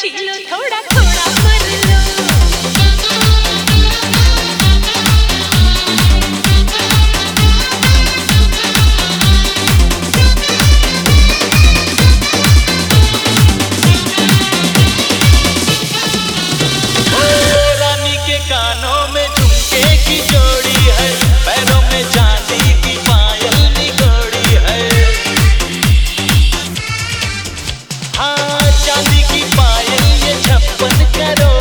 ছিল থোড়া থোড়া cuando quiero.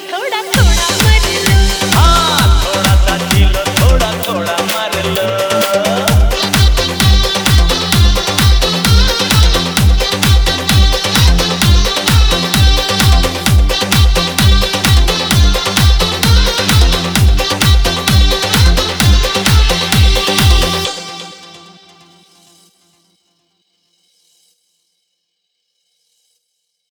تھوڑا تھوڑا